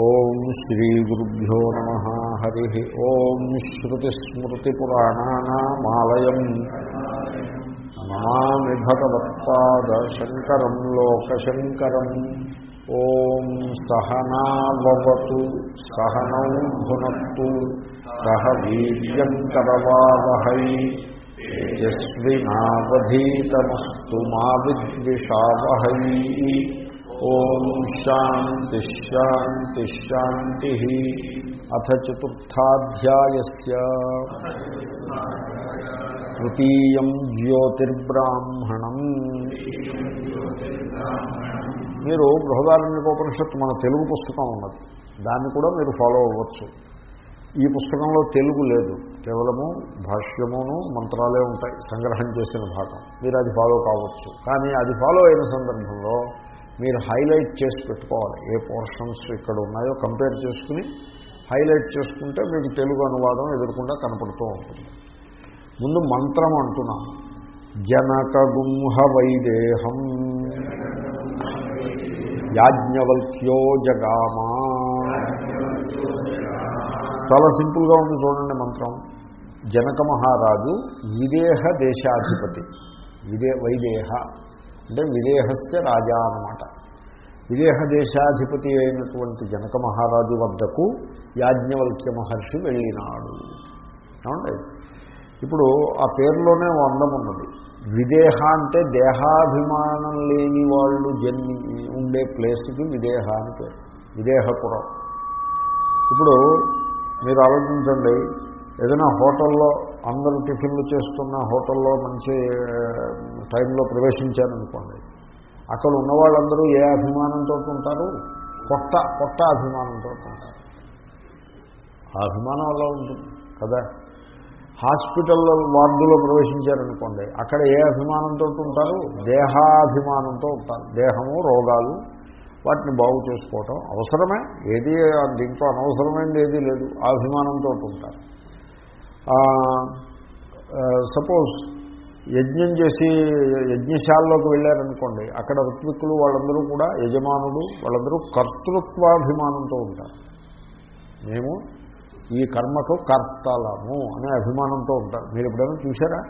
ఓం శ్రీ గురుభ్యో నమ. హరి ఓం శ్రుతిస్మృతిపురాణానామాలయం నమామి భగవత్పాదశంకరం లోకశంకరం. ఓం సహనావతు సహనౌ భునత్తు సహ వీర్యంకరవావహై. యస్వినావధీతమస్తు మా విద్విషావహై. ఓం శాంతి శాంతి శాంతి అథ చతుర్థాధ్యాయ తృతీయం జ్యోతిర్బ్రాహ్మణం. మీరు బృహదారణ్యోపనిషత్తు మన తెలుగు పుస్తకం ఉన్నది. దాన్ని కూడా మీరు ఫాలో అవ్వచ్చు. ఈ పుస్తకంలో తెలుగు లేదు. కేవలము భాష్యమును మంత్రాలే ఉంటాయి. సంగ్రహం చేసిన భాగం. మీరు అది ఫాలో కావచ్చు. కానీ అది ఫాలో అయిన సందర్భంలో మీరు హైలైట్ చేసి పెట్టుకోవాలి. ఏ పోర్షన్స్ ఇక్కడ ఉన్నాయో కంపేర్ చేసుకుని హైలైట్ చేసుకుంటే మీకు తెలుగు అనువాదం ఎదురకుండా కనపడుతూ ఉంటుంది. ముందు మంత్రం అంటున్నాను జనక గుంహ వైదేహం యాజ్ఞవల్క్యో జగామా. చాలా సింపుల్గా ఉంది చూడండి మంత్రం. జనక మహారాజు విదేహ దేశాధిపతి. విదే వైదేహ. అంటే విదేహస్య రాజా అన్నమాట. విదేహ దేశాధిపతి అయినటువంటి జనక మహారాజు వద్దకు యాజ్ఞవల్క్య మహర్షి వెళ్ళినాడు. ఏమండి? ఇప్పుడు ఆ పేరులోనే అందం ఉన్నది. విదేహ అంటే దేహాభిమానం లేని వాళ్ళు జన్మి ఉండే ప్లేస్కి విదేహ అని పేరు. విదేహపురం ఇప్పుడు మీరు ఆలోచించండి ఏదైనా హోటల్లో అందరూ టిఫిన్లు చేస్తున్న హోటల్లో మంచి టైంలో ప్రవేశించారనుకోండి. అక్కడ ఉన్న వాళ్ళందరూ ఏ అభిమానంతో ఉంటారు? కొత్త కొత్త అభిమానంతో ఉంటారు. ఆ అభిమానం అలా ఉంటుంది కదా? హాస్పిటల్లో వార్డులో ప్రవేశించారనుకోండి అక్కడ ఏ అభిమానంతో ఉంటారు? దేహాభిమానంతో ఉంటారు. దేహము రోగాలు వాటిని బాగు చేసుకోవటం అవసరమే. ఏది దీంట్లో అనవసరమైనది ఏదీ లేదు. ఆ అభిమానంతో ఉంటారు. సపోజ్ యజ్ఞం చేసి యజ్ఞశాలలోకి వెళ్ళారనుకోండి అక్కడ ఋత్విక్కులు వాళ్ళందరూ కూడా యజమానుడు వాళ్ళందరూ కర్తృత్వాభిమానంతో ఉంటారు. మేము ఈ కర్మకు కర్తలము అనే అభిమానంతో ఉంటారు. మీరు ఎప్పుడైనా చూసారా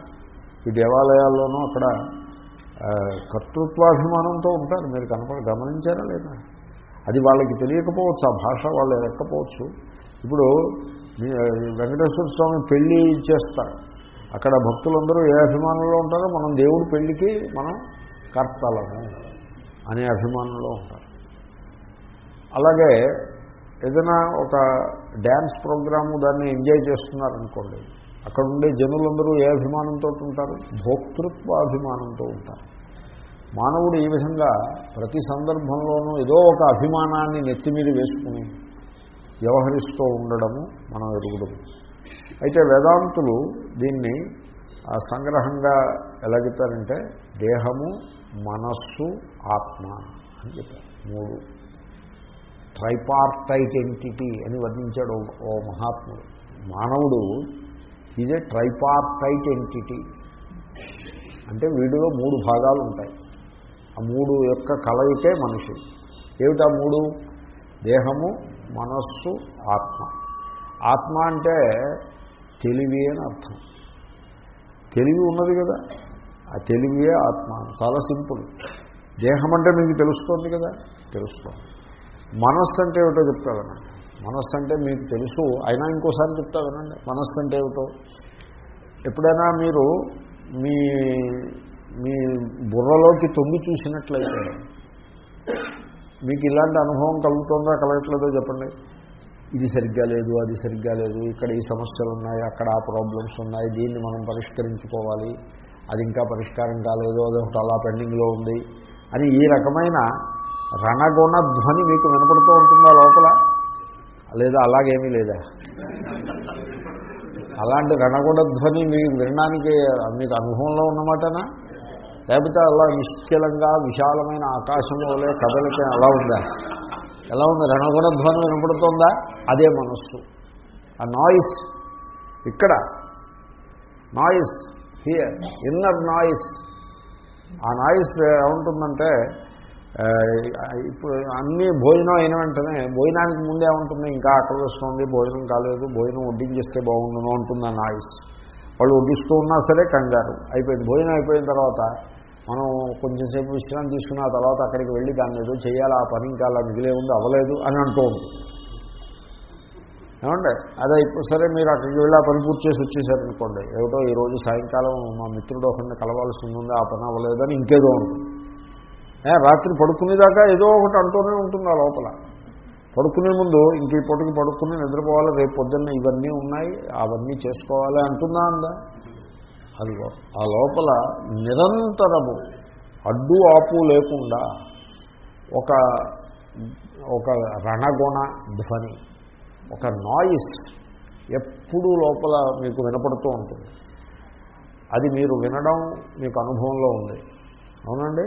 ఈ దేవాలయాల్లోనూ అక్కడ కర్తృత్వాభిమానంతో ఉంటారు. మీరు కనపడ గమనించారా లేదా? అది వాళ్ళకి తెలియకపోవచ్చు ఆ భాష వాళ్ళు ఎక్కకపోవచ్చు. ఇప్పుడు వెంకటేశ్వర స్వామి పెళ్ళి చేస్తారు. అక్కడ భక్తులందరూ ఏ అభిమానంలో ఉంటారో మనం దేవుడి పెళ్ళికి మనం కర్తలము అనే అభిమానంలో ఉంటారు. అలాగే ఏదైనా ఒక డ్యాన్స్ ప్రోగ్రాము దాన్ని ఎంజాయ్ చేస్తున్నారనుకోండి అక్కడ ఉండే జనులందరూ ఏ అభిమానంతో ఉంటారు? భోక్తృత్వ అభిమానంతో ఉంటారు. మానవుడు ఈ విధంగా ప్రతి సందర్భంలోనూ ఏదో ఒక అభిమానాన్ని నెత్తి మీద వేసుకుని వ్యవహరిస్తూ ఉండడము మనం ఎరుగుదము అయితే వేదాంతులు దీన్ని సంగ్రహంగా ఎలా చెప్పారంటే దేహము మనస్సు ఆత్మ అని చెప్పారు. మూడు. ట్రైపార్టైట్ ఎంటిటీ అని వర్ణించాడు ఓ మహాత్ముడు. మానవుడు ఇదే ట్రైపార్టైట్ ఎంటిటీ. అంటే వీడిలో మూడు భాగాలు ఉంటాయి. ఆ మూడు యొక్క కలయికే మనిషి. ఏమిటా మూడు? దేహము మనస్సు ఆత్మ. ఆత్మ అంటే తెలివి అని అర్థం. తెలివి ఉన్నది కదా. ఆ తెలివియే ఆత్మ. చాలా సింపుల్. దేహం అంటే మీకు తెలుస్తోంది కదా? తెలుస్తోంది. మనస్సు అంటే ఏమిటో చెప్తా వినండి. మనస్సు అంటే మీకు తెలుసు. అయినా ఇంకోసారి చెప్తా వినండి. మనస్సు అంటే ఏమిటో? ఎప్పుడైనా మీరు మీ మీ బుర్రలోకి తొంగి చూసినట్లయితే మీకు ఇలాంటి అనుభవం కలుగుతుందా? కలగట్లేదో చెప్పండి. ఇది సరిగ్గా లేదు అది సరిగ్గా లేదు ఇక్కడ ఈ సమస్యలు ఉన్నాయి అక్కడ ఆ ప్రాబ్లమ్స్ ఉన్నాయి దీన్ని మనం పరిష్కరించుకోవాలి. అది ఇంకా పరిష్కారం కాలేదు అది ఒకటి అలా పెండింగ్లో ఉంది అని ఈ రకమైన రణగుణ ధ్వని మీకు వినపడుతూ ఉంటుందా లోపల? లేదా అలాగేమీ లేదా? అలాంటి రణగుణ ధ్వని మీకు వినడానికి మీకు అనుభవంలో ఉన్నమాటనా? లేకపోతే అలా నిశ్చలంగా విశాలమైన ఆకాశంలో కదలితే అలా ఉందా? ఎలా ఉంది? రణగుణ ధ్వని వినపడుతుందా? అదే మనస్సు. ఆ నాయిస్ ఇక్కడ. నాయిస్ హియర్ ఇన్నర్ నాయిస్ ఆ నాయిస్ ఏముంటుందంటే ఇప్పుడు అన్ని భోజనం అయిన వెంటనే భోజనానికి ముందే ఉంటుంది ఇంకా ఆకలి వస్తుంది భోజనం కాలేదు భోజనం వడ్డించేస్తే బాగుండును ఉంటుంది ఆ నాయిస్ వాళ్ళు వడ్డిస్తూ ఉన్నా సరే కంగారు. అయిపోయింది. భోజనం అయిపోయిన తర్వాత మనం కొంచెంసేపు విశ్రాంతి తీసుకున్న తర్వాత అక్కడికి వెళ్ళి దాన్ని ఏదో చేయాలి ఆ పని ఇంకా అలా మిగిలే ఉంది అవ్వలేదు అని అంటూ ఉంటుంది ఏమండి? అదే ఇప్పుడు సరే మీరు అక్కడికి వెళ్ళి ఆ పని పూర్తి చేసి వచ్చేసారనుకోండి ఏమిటో ఈరోజు సాయంకాలం మా మిత్రుడు ఒకరిని కలవాల్సి ఉంది ఆ పని అవ్వలేదని ఇంకేదో ఉంటుంది రాత్రి పడుకునేదాకా ఏదో ఒకటి అంటూనే ఉంటుంది ఆ లోపల? పడుకునే ముందు ఇంక ఈ పడుకుని నిద్రపోవాలి రేపు పొద్దున్న ఇవన్నీ ఉన్నాయి అవన్నీ చేసుకోవాలి అంటుందా అందా? అదిగో ఆ లోపల నిరంతరము అడ్డు ఆపు లేకుండా ఒక ఒక రణగుణ ధ్వని ఒక నాయిస్ ఎప్పుడూ లోపల మీకు వినపడుతూ ఉంటుంది. అది మీరు వినడం మీకు అనుభవంలో ఉంది. అవునండి?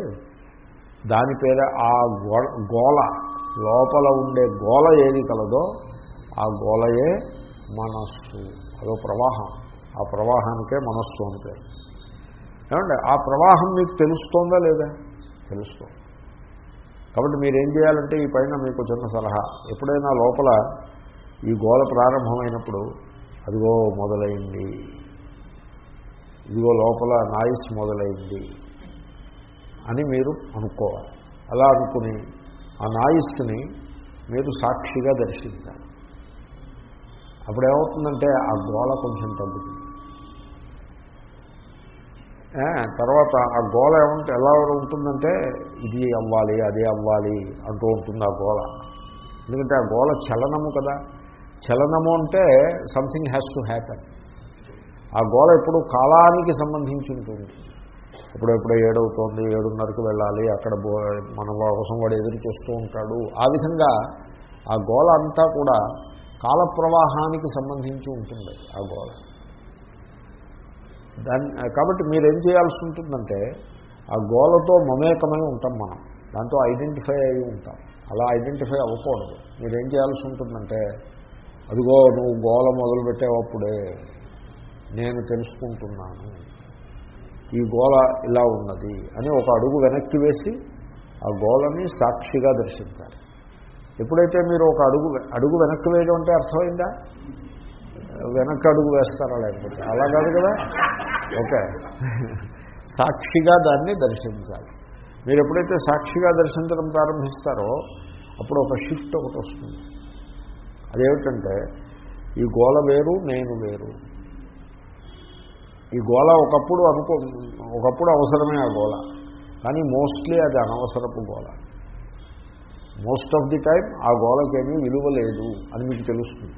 దాని పేరే ఆ గోల గోల లోపల ఉండే గోల ఏది కలదో ఆ గోలయే మనస్సు. అదో ప్రవాహం. ఆ ప్రవాహానికే మనస్సు అని పేరు. ఏమంటే ఆ ప్రవాహం మీకు తెలుస్తోందా లేదా? తెలుస్తుంది. కాబట్టి మీరేం చేయాలంటే ఈ పైన మీకు చిన్న సలహా. ఎప్పుడైనా లోపల ఈ గోల ప్రారంభమైనప్పుడు అదిగో మొదలైంది. ఇదిగో లోపల నాయిస్ మొదలైంది అని మీరు అనుకోవాలి. అలా అనుకుని ఆ నాయిస్ని మీరు సాక్షిగా దర్శించాలి. అప్పుడు ఏమవుతుందంటే ఆ గోల కొంచెం తగ్గుతుంది. తర్వాత ఆ గోల ఏమంటే ఎలా ఉంటుందంటే ఇది అవ్వాలి అదే అవ్వాలి అంటూ ఉంటుంది ఆ గోల ఎందుకంటే ఆ గోల చలనము కదా. చలనము అంటే సంథింగ్ హ్యాస్ టు హ్యాపన్ ఆ గోల ఎప్పుడు కాలానికి సంబంధించి ఉంటుంది. ఇప్పుడు ఎప్పుడో ఏడవుతోంది ఏడున్నరకు వెళ్ళాలి అక్కడ బో మన కోసం వాడు ఎదురు చేస్తూ ఉంటాడు. ఆ విధంగా ఆ గోల అంతా కూడా కాల ప్రవాహానికి సంబంధించి ఉంటుంది ఆ గోల దాన్ని కాబట్టి మీరేం చేయాల్సి ఉంటుందంటే ఆ గోలతో మమేకమై ఉంటాం మనం. దాంతో ఐడెంటిఫై అయి ఉంటాం. అలా ఐడెంటిఫై అవ్వకూడదు. మీరేం చేయాల్సి ఉంటుందంటే అదిగో నువ్వు గోల మొదలుపెట్టేవప్పుడే నేను తెలుసుకుంటున్నాను. ఈ గోల ఇలా ఉన్నది అని ఒక అడుగు వెనక్కి వేసి ఆ గోలని సాక్షిగా దర్శించాలి. ఎప్పుడైతే మీరు ఒక అడుగు అడుగు వెనక్కి వేయడం అంటే అర్థమైందా? వెనక్కి అడుగు వేస్తారా లేకపోతే? అలా కాదు కదా? ఓకే. సాక్షిగా దాన్ని దర్శించాలి. మీరు ఎప్పుడైతే సాక్షిగా దర్శించడం ప్రారంభిస్తారో అప్పుడు ఒక షిఫ్ట్ ఒకటి వస్తుంది. అదేమిటంటే ఈ గోల వేరు నేను వేరు. ఈ గోల ఒకప్పుడు అనుకో ఒకప్పుడు అవసరమే ఆ గోల కానీ మోస్ట్లీ అది అనవసరపు గోల మోస్ట్ ఆఫ్ ది టైం ఆ గోలకేమీ విలువ లేదు అని మీకు తెలుస్తుంది.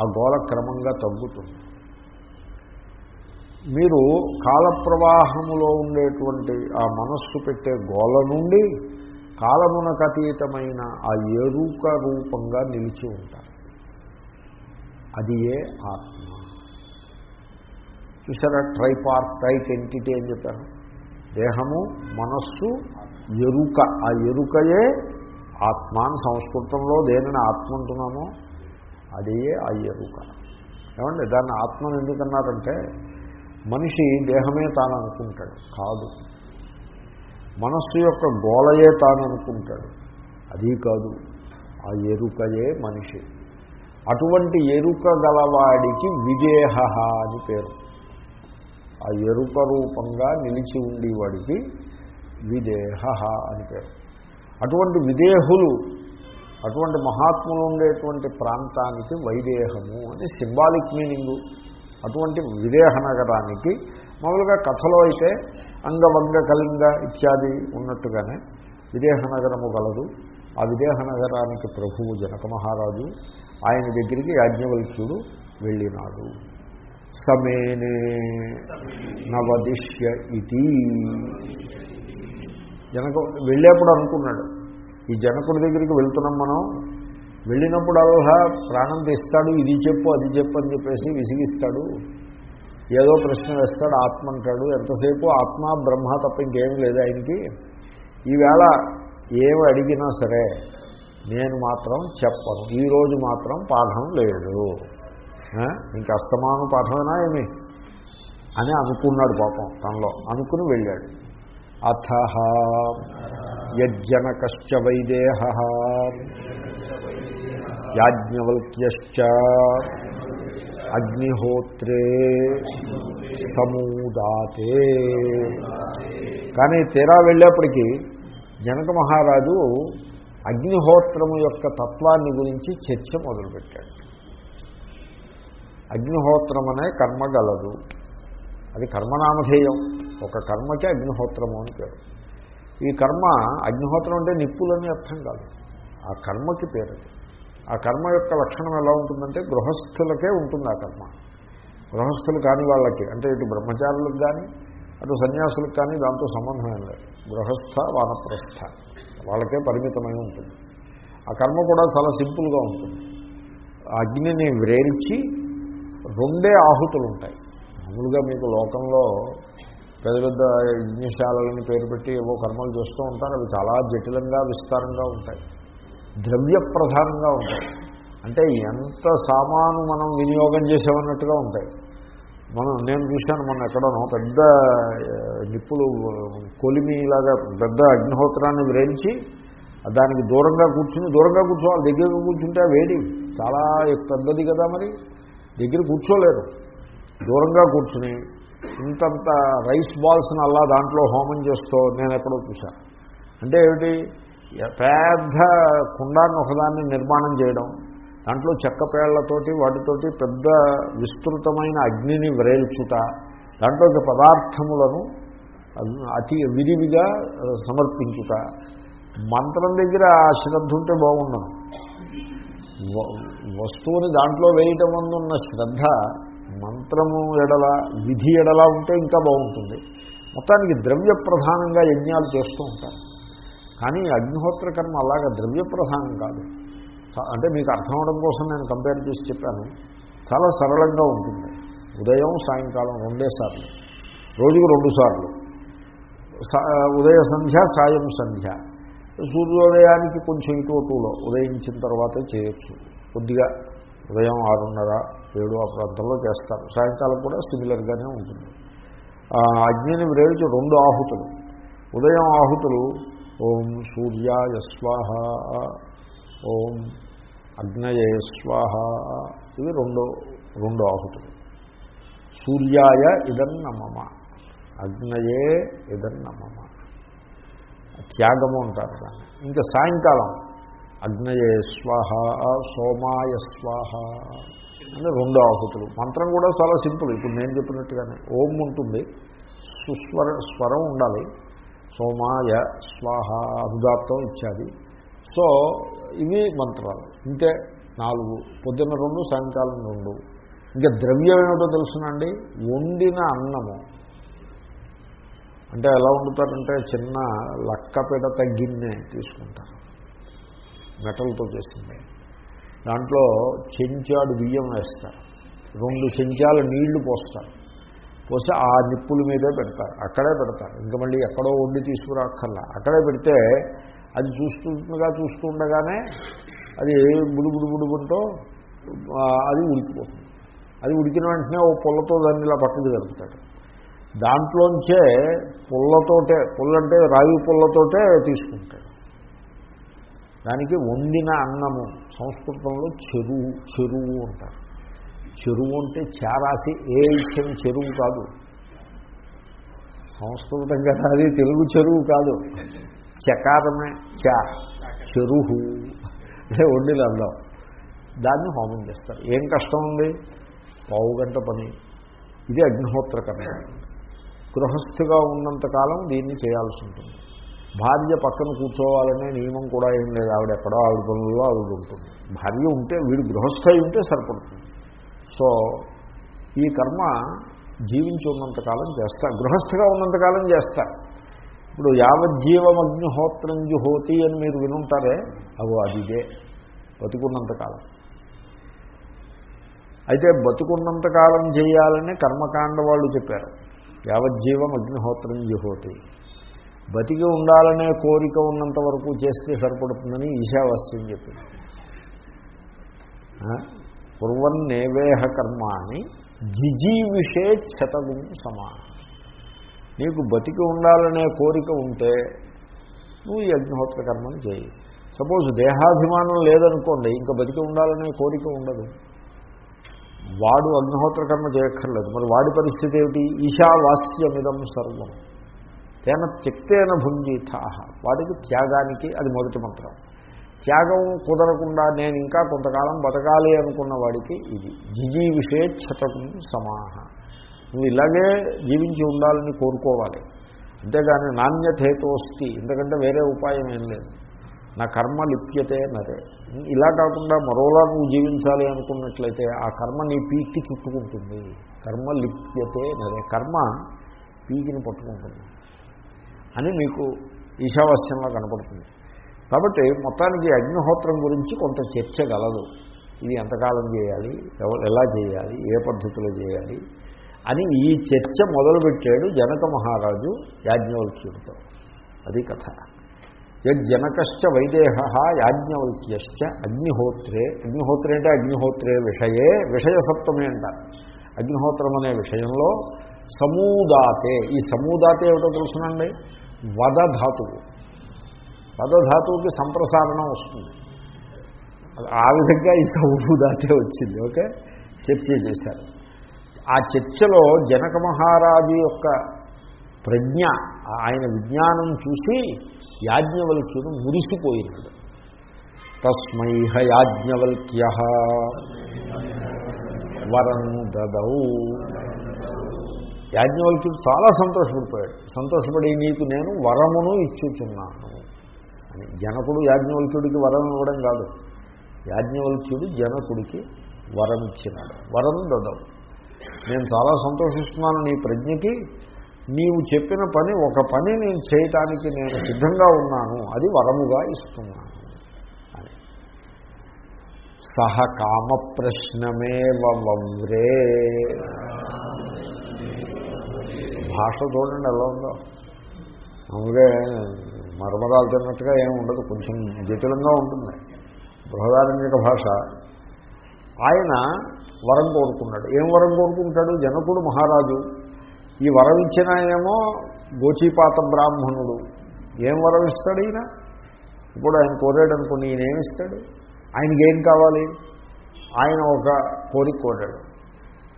ఆ గోల క్రమంగా తగ్గుతుంది. మీరు కాల ప్రవాహములో ఉండేటువంటి ఆ మనస్సు పెట్టే గోల నుండి కాలమునకు అతీతమైన ఆ ఎరుక రూపంగా నిలిచి ఉంటారు. అది ఏ ఆత్మ? చూసారా ట్రైపార్టైట్ ఎంటిటీ అని చెప్పారు. దేహము మనస్సు ఎరుక. ఆ ఎరుకయే ఆత్మ అని సంస్కృతంలో దేనిని ఆత్మ అంటున్నామో అదే ఆ ఎరుక. ఏమండి? దాన్ని ఆత్మను ఎందుకన్నారంటే మనిషి దేహమే తాను అనుకుంటాడు కాదు. మనస్సు యొక్క గోళయే తాను అనుకుంటాడు అది కాదు. ఆ ఎరుకయే మనిషి. అటువంటి ఎరుక గలవాడికి విదేహ అని పేరు. ఆ ఎరుక రూపంగా నిలిచి ఉండేవాడికి విదేహ అని పేరు. అటువంటి విదేహులు అటువంటి మహాత్ములు ఉండేటువంటి ప్రాంతానికి వైదేహము అని సింబాలిక్ మీనింగు. అటువంటి విదేహ నగరానికి మామూలుగా కథలో అయితే అంగవంగ కళింగ ఇత్యాది ఉన్నట్టుగానే విదేహ నగరము గలదు. ఆ విదేహ నగరానికి ప్రభువు జనక మహారాజు ఆయన దగ్గరికి యాజ్ఞవల్క్యుడు వెళ్ళినాడు. సమేనే నవదిష్య ఇది జనక వెళ్ళేప్పుడు అనుకున్నాడు. ఈ జనకుడి దగ్గరికి వెళ్తున్నాం మనం. వెళ్ళినప్పుడు అల్లా ప్రాణం తీస్తాడు ఇది చెప్పు అది చెప్పు అని చెప్పేసి విసిగిస్తాడు. ఏదో ప్రశ్న వేస్తాడు ఆత్మ అంటాడు. ఎంతసేపు ఆత్మ బ్రహ్మ తప్ప ఇంకేం లేదు ఆయనకి. ఈవేళ ఏమి అడిగినా సరే నేను మాత్రం చెప్పను. ఈరోజు మాత్రం పాఠం లేదు. ఇంకా అస్తమాను పాఠమేనా ఏమి? అని అనుకున్నాడు పాపం తనలో. అనుకుని వెళ్ళాడు. అథ యజ్జనకశ్చ వైదేహ యాజ్ఞవల్క్యశ్చ అగ్నిహోత్రే సమూదాతే. కానీ తీరా వెళ్ళేప్పటికీ జనక మహారాజు అగ్నిహోత్రము యొక్క తత్వాన్ని గురించి చర్చ మొదలుపెట్టాడు. అగ్నిహోత్రం అనే కర్మ గలదు. అది కర్మనామధేయం. ఒక కర్మకి అగ్నిహోత్రము అని పేరు. ఈ కర్మ అగ్నిహోత్రం అంటే నిప్పులని అర్థం కాదు. ఆ కర్మకి పేరు ఆ కర్మ యొక్క లక్షణం ఎలా ఉంటుందంటే గృహస్థులకే ఉంటుంది ఆ కర్మ. గృహస్థులు కాని వాళ్ళకి అంటే ఇటు బ్రహ్మచారులకు కానీ అటు సన్యాసులకు కానీ దాంతో సంబంధం ఏం లేదు. గృహస్థ వానప్రస్థ వాళ్ళకే పరిమితమై ఉంటుంది. ఆ కర్మ కూడా చాలా సింపుల్గా ఉంటుంది. ఆ అగ్నిని వ్రేల్చి రెండే ఆహుతులు ఉంటాయి మామూలుగా మీకు లోకంలో పెద్ద పెద్ద యజ్ఞశాలని పేరు పెట్టి ఏవో కర్మలు చేస్తూ ఉంటారు. అవి చాలా జటిలంగా విస్తారంగా ఉంటాయి. ద్రవ్య ప్రధానంగా ఉంటాయి. అంటే ఎంత సామాను మనం వినియోగం చేసామన్నట్టుగా ఉంటాయి. మనం నేను చూశాను మొన్న ఎక్కడనో పెద్ద నిప్పులు కొలిమిలాగా పెద్ద అగ్నిహోత్రాన్ని వ్రేంచి దానికి దూరంగా కూర్చుని దూరంగా కూర్చోవాలి దగ్గరగా కూర్చుంటే వేడి. చాలా పెద్దది కదా మరి. దగ్గర కూర్చోలేరు. దూరంగా కూర్చుని ఇంతంత రైస్ బాల్స్ని అలా దాంట్లో హోమం చేస్తూ నేను ఎక్కడో చూశాను అంటే ఏమిటి? పెద్ద కుండాన్ని ఒకదాన్ని నిర్మాణం చేయడం దాంట్లో చెక్క పేళ్ళతోటి వాటితోటి పెద్ద విస్తృతమైన అగ్నిని వ్రేల్చుట దాంట్లోకి పదార్థములను అతి విరివిగా సమర్పించుట. మంత్రం దగ్గర ఆ శ్రద్ధ ఉంటే బాగున్నాను వస్తువుని దాంట్లో వేయటం ఉన్న శ్రద్ధ మంత్రము ఎడల విధి ఎడల ఉంటే ఇంకా బాగుంటుంది. మొత్తానికి ద్రవ్య ప్రధానంగా యజ్ఞాలు చేస్తూ ఉంటారు. కానీ అగ్నిహోత్ర కర్మ అలాగా ద్రవ్య ప్రధానం కాదు అంటే మీకు అర్థం అవడం కోసం నేను కంపేర్ చేసి చెప్పాను. చాలా సరళంగా ఉంటుంది. ఉదయం సాయంకాలం రెండే సార్లు. రోజుకు రెండు సార్లు. ఉదయ సంధ్య సాయం సంధ్య. సూర్యోదయానికి కొంచెం ఇటు అటులో ఉదయించిన తర్వాతే చేయొచ్చు. కొద్దిగా ఉదయం ఆరున్నర ఏడు ఆ ప్రాంతంలో చేస్తారు. సాయంకాలం కూడా సిమిలర్గానే ఉంటుంది. అగ్నిని వ్రేల్చి రెండు ఆహుతులు. ఉదయం ఆహుతులు ఓం సూర్యాయ స్వాహ ఓం అగ్నయే స్వాహ ఇవి రెండు రెండు ఆహుతులు. సూర్యాయ ఇదన్నమమ అగ్నయే ఇదన్నమమ. త్యాగము అంటారు దాన్ని. ఇంకా సాయంకాలం. అగ్నయే స్వాహ సోమాయ స్వాహ. అని రెండు ఆహుతులు. మంత్రం కూడా చాలా సింపుల్. ఇప్పుడు నేను చెప్పినట్టుగానే ఓం ఉంటుంది. సుస్వర స్వరం ఉండాలి. సోమాయ స్వాహ అనుదాత్తం ఇత్యాది సో ఇవి మంత్రాలు. ఇంతే నాలుగు. పొద్దున్న రెండు సాయంకాలం రెండు. ఇంకా ద్రవ్యం ఏమిటో తెలుసునండి? వండిన అన్నము. అంటే ఎలా వండుతారంటే చిన్న లక్క పిడత గిన్నె తీసుకుంటారు. మెటల్తో చేసింది. దాంట్లో చెంచాడు బియ్యం వేస్తారు. రెండు చెంచాలు నీళ్ళు పోస్తారు. పోసి ఆ నిప్పుల మీదే పెడతారు. అక్కడే పెడతారు. ఇంకా మళ్ళీ ఎక్కడో వండి తీసుకురాక్కర్లా. అక్కడే పెడితే అది చూస్తుండగా చూస్తుండగానే అది బుడుబుడు బుడుబుంటూ అది ఉడికిపోతుంది. అది ఉడికిన వెంటనే ఓ పుల్లతో దాన్ని ఇలా పక్కకు జరుగుతాడు దాంట్లోంచే పుల్లతోటే పుల్లంటే రాయి పుల్లతోటే తీసుకుంటాడు దానికి వండిన అన్నము సంస్కృతంలో చెరువు చెరువు అంటారు. చెరువు అంటే చారాసి ఏ ఇచ్చిన చెరువు కాదు. సంస్కృతం కదా అది తెలుగు చెరువు కాదు. చకారమే చా చెరువు. అంటే వండిలు అందాం దాన్ని హోమం చేస్తారు. ఏం కష్టం ఉంది? పావు గంట పని. ఇది అగ్నిహోత్ర కర్మ గృహస్థిగా ఉన్నంతకాలం దీన్ని చేయాల్సి ఉంటుంది. భార్య పక్కన కూర్చోవాలనే నియమం కూడా ఏం లేదు. ఆవిడ ఎక్కడో ఆవిడ పనుల్లో ఆవిడ ఉంటుంది. భార్య ఉంటే వీడు గృహస్థ ఉంటే సరిపడుతుంది. సో ఈ కర్మ జీవించి ఉన్నంతకాలం చేస్తా. గృహస్థగా ఉన్నంతకాలం చేస్తా. ఇప్పుడు యావజ్జీవమగ్నిహోత్రం జుహోతి అని మీరు వినుంటారే అవు అదిదే బతుకున్నంతకాలం. అయితే బతుకున్నంతకాలం చేయాలని కర్మకాండ వాళ్ళు చెప్పారు. యావజ్జీవం అగ్నిహోత్రం జుహోతి. బతికి ఉండాలనే కోరిక ఉన్నంత వరకు చేస్తే సరిపడుతుందని ఈశావాస్యం చెప్పింది. పూర్వన్నేవేహ కర్మాని జిజీవిషే క్షతగుం సమా నీకు బతికి ఉండాలనే కోరిక ఉంటే నువ్వు ఈ అగ్నిహోత్ర కర్మను చేయి. సపోజ్ దేహాభిమానం లేదనుకోండి ఇంకా బతికి ఉండాలనే కోరిక ఉండదు. వాడు అగ్నిహోత్ర కర్మ చేయక్కర్లేదు. మరి వాడి పరిస్థితి ఏమిటి? ఈశావాస్యమిదం సర్వం. తేన త్యక్తేన భుంజీథా. వాడికి త్యాగానికి అది మొదటి మంత్రం. త్యాగం కుదరకుండా నేను ఇంకా కొంతకాలం బతకాలి అనుకున్న వాడికి ఇది. జిజీ విషేచ్ఛతకు సమాహ. నువ్వు ఇలాగే జీవించి ఉండాలని కోరుకోవాలి. అంతేగాని వస్తుంది ఎందుకంటే వేరే ఉపాయం ఏం లేదు. నా కర్మ లిప్యతే నరే ఇలా కాకుండా మరోలా నువ్వు జీవించాలి అనుకున్నట్లయితే ఆ కర్మ నీ పీకి చుట్టుకుంటుంది. కర్మ లిప్యతే నరే కర్మ పీకిని పట్టుకుంటుంది అని మీకు ఈశావాస్యంలో కనపడుతుంది. కాబట్టి మొత్తానికి అగ్నిహోత్రం గురించి కొంత చర్చ గలదు. ఇది ఎంతకాలం చేయాలి? ఎలా చేయాలి? ఏ పద్ధతిలో చేయాలి? అని ఈ చర్చ మొదలుపెట్టాడు జనక మహారాజు యాజ్ఞవల్క్యుడితో. అది కథ. యజ్జనకశ్చ వైదేహ యాజ్ఞవల్క్యశ్చ అగ్నిహోత్రే. అగ్నిహోత్రే అంటే అగ్నిహోత్రే విషయే విషయ సప్తమే అంటారు. అగ్నిహోత్రం అనే విషయంలో సమూదాతే. ఈ సమూదాతే ఏమిటో తెలుసునండి? వదధాతువు వదధాతువుకి సంప్రసారణం వస్తుంది. ఆ విధంగా ఈ సమూదాతే వచ్చింది. ఓకే? చర్చ చేశారు. ఆ చర్చలో జనక మహారాజు యొక్క ప్రజ్ఞ ఆయన విజ్ఞానం చూసి యాజ్ఞవల్క్యుడు మురిసిపోయినాడు. తస్మై యాజ్ఞవల్క్య వరం దదౌ. యాజ్ఞవల్క్యుడు చాలా సంతోషపడిపోయాడు. సంతోషపడి నీకు నేను వరమును ఇచ్చుచున్నాను. అని జనకుడు యాజ్ఞవల్క్యుడికి వరం ఇవ్వడం కాదు. యాజ్ఞవల్క్యుడు జనకుడికి వరం ఇచ్చినాడు. వరం దదవు నేను చాలా సంతోషిస్తున్నాను నీ ప్రజ్ఞకి. నీవు చెప్పిన పని ఒక పని నేను చేయటానికి నేను సిద్ధంగా ఉన్నాను అది వరముగా ఇస్తున్నాను. అని. సహ కామ ప్రశ్నమే వవ్రే. భాష చూడండి ఎలా ఉందో. అందుకే మరమరాలు తిన్నట్టుగా ఏమి ఉండదు కొంచెం జటిలంగా ఉంటుంది. బృహదారణ్యక భాష. ఆయన వరం కోరుకున్నాడు. ఏం వరం కోరుకుంటాడు? జనకుడు మహారాజు. ఈ వరం ఇచ్చిన ఆయనేమో గోచీపాత బ్రాహ్మణుడు. ఏం వరం ఇస్తాడు ఈయన? ఇప్పుడు ఆయన కోరాడు అనుకుని ఈయన ఏమిస్తాడు ఆయనకి ఏం కావాలి? ఆయన ఒక కోరిక కోరాడు.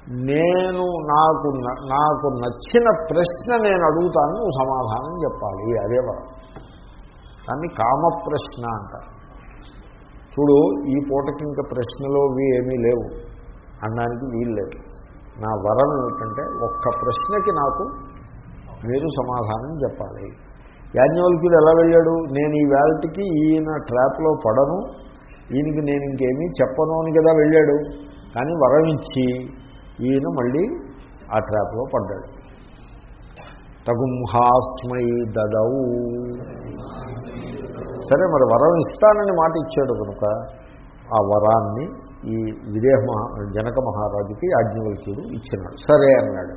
నేను నాకు న- నాకు నచ్చిన ప్రశ్న నేను అడుగుతాను నువ్వు సమాధానం చెప్పాలి అదే వరం. దాన్ని కామ ప్రశ్న అంటారు. చూడు ఈ పూటకి ఇంకా ప్రశ్నలు ఏమీ లేవు. అనడానికి వీలు లేదు. నా వరం ఏమిటంటే ఒక్క ప్రశ్నకి నాకు మీరు సమాధానం చెప్పాలి. యాజ్ఞవల్క్యుడు ఎలా వెళ్ళాడు? నేను ఈ వేళటికి ఈయన ట్రాప్లో పడను. ఈయనకి నేను ఇంకేమీ చెప్పను అని కదా వెళ్ళాడు. కానీ వరం ఇచ్చి ఈయన మళ్ళీ ఆ ట్రాప్లో పడ్డాడు. తగుంహాస్మై దదవు సరే మరి వరం ఇస్తానని మాట ఇచ్చాడు కనుక ఆ వరాన్ని ఈ విదేహ మహా జనక మహారాజుకి యాజ్ఞవల్క్యుడు ఇచ్చినాడు సరే అన్నాడు.